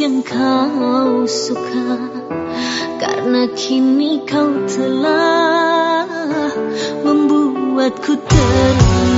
yang kau suka Karena kini kau telah membuatku terluka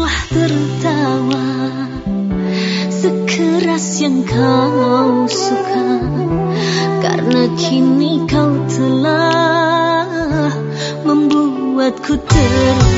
Puaskanlah tertawa Sekeras yang kau suka. Karena kini kau telah Membuatku terluka